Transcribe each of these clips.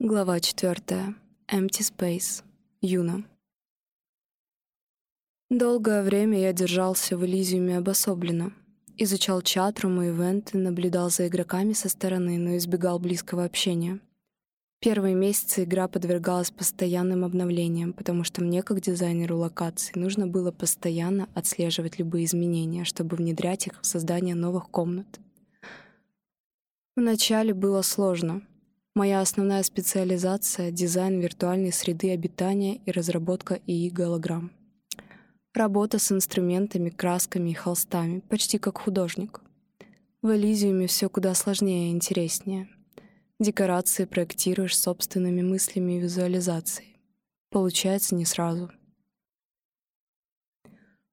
Глава 4. Empty Space. Юна. Долгое время я держался в Элизиуме обособленно. Изучал чатрум и ивенты, наблюдал за игроками со стороны, но избегал близкого общения. Первые месяцы игра подвергалась постоянным обновлениям, потому что мне, как дизайнеру локаций, нужно было постоянно отслеживать любые изменения, чтобы внедрять их в создание новых комнат. Вначале было сложно — Моя основная специализация — дизайн виртуальной среды обитания и разработка ИИ-голограмм. Работа с инструментами, красками и холстами, почти как художник. В Элизиуме все куда сложнее и интереснее. Декорации проектируешь собственными мыслями и визуализацией. Получается не сразу.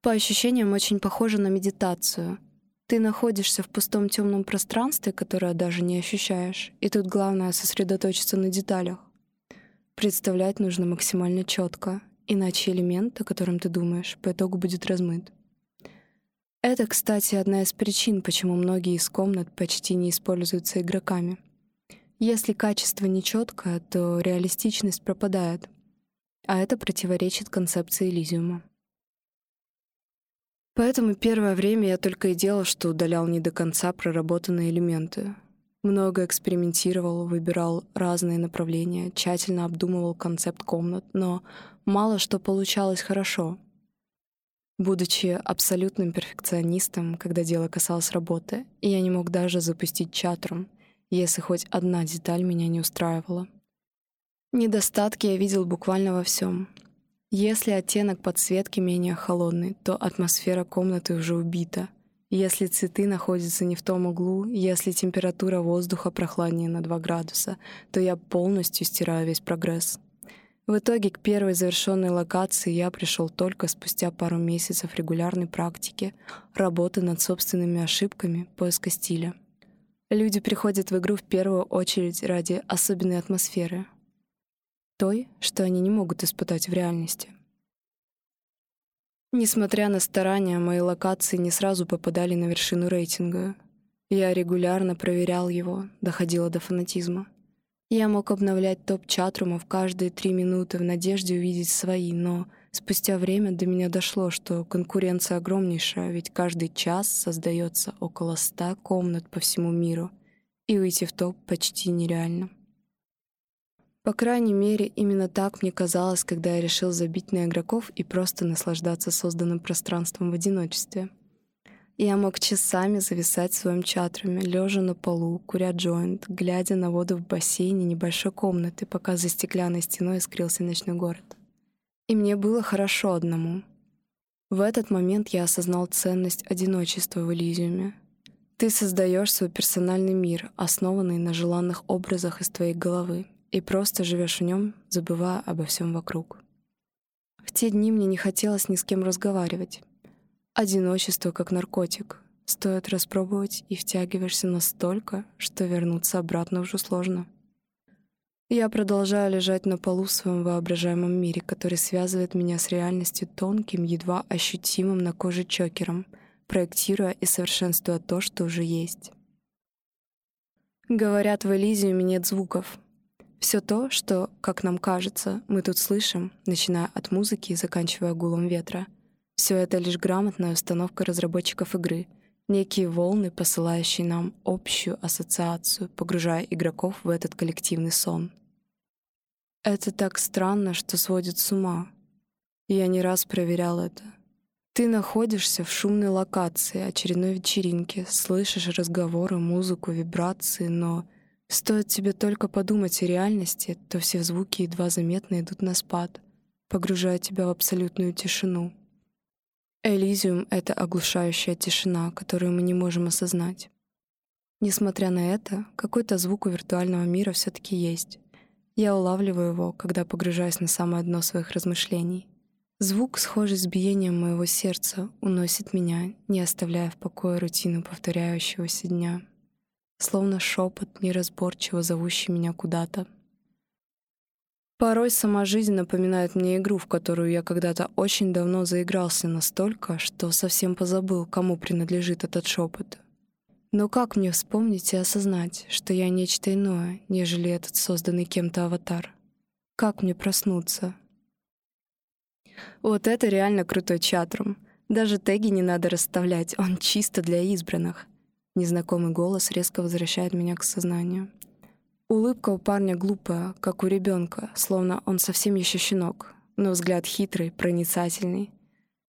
По ощущениям очень похоже на медитацию — ты находишься в пустом темном пространстве, которое даже не ощущаешь, и тут главное — сосредоточиться на деталях. Представлять нужно максимально четко, иначе элемент, о котором ты думаешь, по итогу будет размыт. Это, кстати, одна из причин, почему многие из комнат почти не используются игроками. Если качество нечеткое, то реалистичность пропадает, а это противоречит концепции Элизиума. Поэтому первое время я только и делал, что удалял не до конца проработанные элементы. Много экспериментировал, выбирал разные направления, тщательно обдумывал концепт комнат, но мало что получалось хорошо. Будучи абсолютным перфекционистом, когда дело касалось работы, я не мог даже запустить чатром, если хоть одна деталь меня не устраивала. Недостатки я видел буквально во всем — если оттенок подсветки менее холодный, то атмосфера комнаты уже убита. Если цветы находятся не в том углу, если температура воздуха прохладнее на 2 градуса, то я полностью стираю весь прогресс. В итоге к первой завершенной локации я пришел только спустя пару месяцев регулярной практики, работы над собственными ошибками, поиска стиля. Люди приходят в игру в первую очередь ради особенной атмосферы, той, что они не могут испытать в реальности. Несмотря на старания, мои локации не сразу попадали на вершину рейтинга. Я регулярно проверял его, доходило до фанатизма. Я мог обновлять топ чатрумов каждые три минуты в надежде увидеть свои, но спустя время до меня дошло, что конкуренция огромнейшая, ведь каждый час создается около ста комнат по всему миру, и выйти в топ почти нереально. По крайней мере, именно так мне казалось, когда я решил забить на игроков и просто наслаждаться созданным пространством в одиночестве. Я мог часами зависать в своем чатруме, лежа на полу, куря джойнт, глядя на воду в бассейне небольшой комнаты, пока за стеклянной стеной скрылся ночной город. И мне было хорошо одному. В этот момент я осознал ценность одиночества в Элизиуме. Ты создаешь свой персональный мир, основанный на желанных образах из твоей головы, и просто живешь в нем, забывая обо всем вокруг. В те дни мне не хотелось ни с кем разговаривать. Одиночество как наркотик. Стоит распробовать, и втягиваешься настолько, что вернуться обратно уже сложно. Я продолжаю лежать на полу в своем воображаемом мире, который связывает меня с реальностью тонким, едва ощутимым на коже чокером, проектируя и совершенствуя то, что уже есть. Говорят, в Элизиуме нет звуков, все то, что, как нам кажется, мы тут слышим, начиная от музыки и заканчивая гулом ветра, все это лишь грамотная установка разработчиков игры, некие волны, посылающие нам общую ассоциацию, погружая игроков в этот коллективный сон. Это так странно, что сводит с ума. Я не раз проверял это. Ты находишься в шумной локации, очередной вечеринке, слышишь разговоры, музыку, вибрации, но Стоит тебе только подумать о реальности, то все звуки едва заметно идут на спад, погружая тебя в абсолютную тишину. Элизиум — это оглушающая тишина, которую мы не можем осознать. Несмотря на это, какой-то звук у виртуального мира все таки есть. Я улавливаю его, когда погружаюсь на самое дно своих размышлений. Звук, схожий с биением моего сердца, уносит меня, не оставляя в покое рутину повторяющегося дня словно шепот, неразборчиво зовущий меня куда-то. Порой сама жизнь напоминает мне игру, в которую я когда-то очень давно заигрался настолько, что совсем позабыл, кому принадлежит этот шепот. Но как мне вспомнить и осознать, что я нечто иное, нежели этот созданный кем-то аватар? Как мне проснуться? Вот это реально крутой чатрум. Даже теги не надо расставлять, он чисто для избранных. Незнакомый голос резко возвращает меня к сознанию. Улыбка у парня глупая, как у ребенка, словно он совсем еще щенок, но взгляд хитрый, проницательный.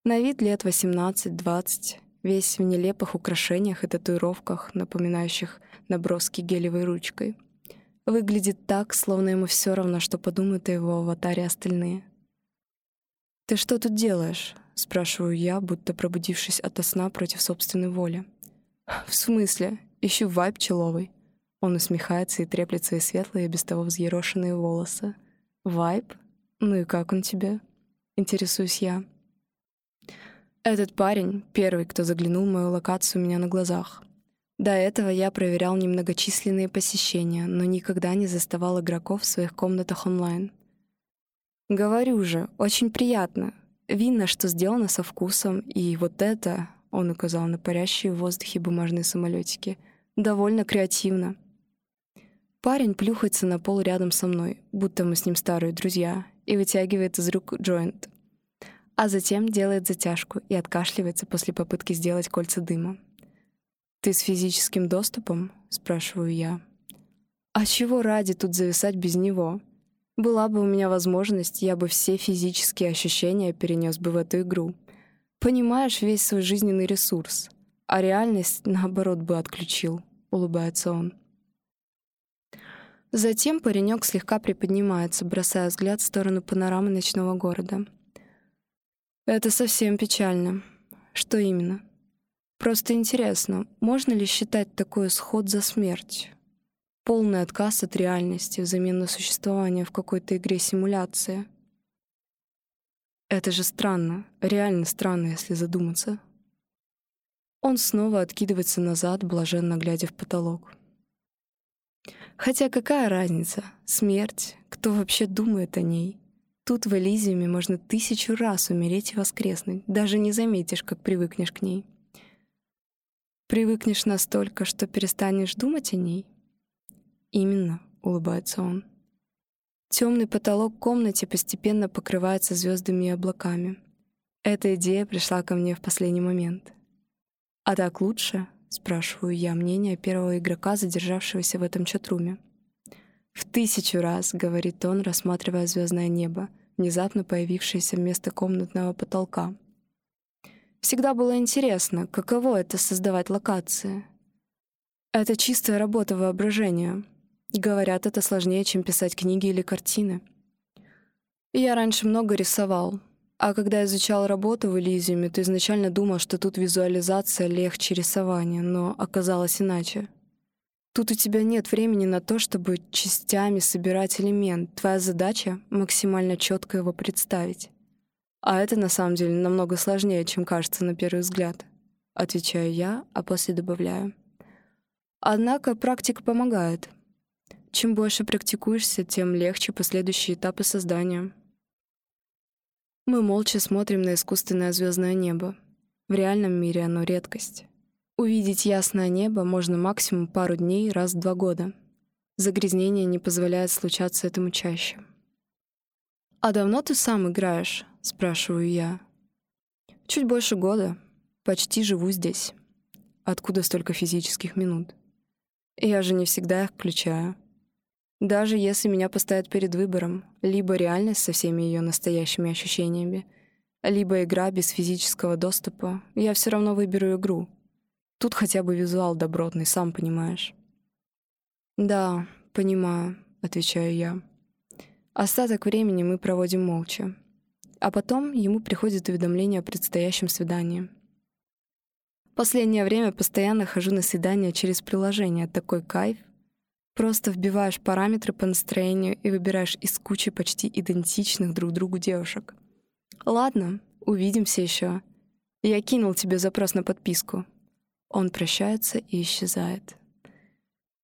На вид лет 18-20, весь в нелепых украшениях и татуировках, напоминающих наброски гелевой ручкой. Выглядит так, словно ему все равно, что подумают о его аватаре остальные. «Ты что тут делаешь?» — спрашиваю я, будто пробудившись ото сна против собственной воли. «В смысле? Ищу вайб человый». Он усмехается и треплет свои светлые, без того взъерошенные волосы. «Вайб? Ну и как он тебе?» — интересуюсь я. Этот парень — первый, кто заглянул в мою локацию у меня на глазах. До этого я проверял немногочисленные посещения, но никогда не заставал игроков в своих комнатах онлайн. Говорю же, очень приятно. Видно, что сделано со вкусом, и вот это, он указал на парящие в воздухе бумажные самолетики, довольно креативно. Парень плюхается на пол рядом со мной, будто мы с ним старые друзья, и вытягивает из рук джойнт а затем делает затяжку и откашливается после попытки сделать кольца дыма. «Ты с физическим доступом?» — спрашиваю я. «А чего ради тут зависать без него? Была бы у меня возможность, я бы все физические ощущения перенес бы в эту игру. Понимаешь весь свой жизненный ресурс, а реальность, наоборот, бы отключил», — улыбается он. Затем паренек слегка приподнимается, бросая взгляд в сторону панорамы ночного города — это совсем печально. Что именно? Просто интересно, можно ли считать такой исход за смерть? Полный отказ от реальности взамен на существование в какой-то игре симуляции. Это же странно, реально странно, если задуматься. Он снова откидывается назад, блаженно глядя в потолок. Хотя какая разница? Смерть? Кто вообще думает о ней? Тут в Элизиуме можно тысячу раз умереть и воскреснуть, даже не заметишь, как привыкнешь к ней. Привыкнешь настолько, что перестанешь думать о ней? Именно, улыбается он. Темный потолок комнате постепенно покрывается звездами и облаками. Эта идея пришла ко мне в последний момент. «А так лучше?» — спрашиваю я мнение первого игрока, задержавшегося в этом чатруме. «В тысячу раз», — говорит он, рассматривая звездное небо, внезапно появившееся вместо комнатного потолка. Всегда было интересно, каково это — создавать локации. Это чистая работа воображения. Говорят, это сложнее, чем писать книги или картины. Я раньше много рисовал, а когда изучал работу в Элизиуме, то изначально думал, что тут визуализация легче рисования, но оказалось иначе. Тут у тебя нет времени на то, чтобы частями собирать элемент. Твоя задача — максимально четко его представить. А это на самом деле намного сложнее, чем кажется на первый взгляд. Отвечаю я, а после добавляю. Однако практика помогает. Чем больше практикуешься, тем легче последующие этапы создания. Мы молча смотрим на искусственное звездное небо. В реальном мире оно редкость. Увидеть ясное небо можно максимум пару дней раз в два года. Загрязнение не позволяет случаться этому чаще. «А давно ты сам играешь?» — спрашиваю я. «Чуть больше года. Почти живу здесь. Откуда столько физических минут? Я же не всегда их включаю. Даже если меня поставят перед выбором, либо реальность со всеми ее настоящими ощущениями, либо игра без физического доступа, я все равно выберу игру — Тут хотя бы визуал добротный, сам понимаешь. «Да, понимаю», — отвечаю я. Остаток времени мы проводим молча. А потом ему приходит уведомление о предстоящем свидании. Последнее время постоянно хожу на свидания через приложение. Такой кайф. Просто вбиваешь параметры по настроению и выбираешь из кучи почти идентичных друг другу девушек. Ладно, увидимся еще. Я кинул тебе запрос на подписку. Он прощается и исчезает.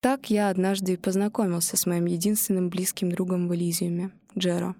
Так я однажды и познакомился с моим единственным близким другом в Элизиуме, Джеро.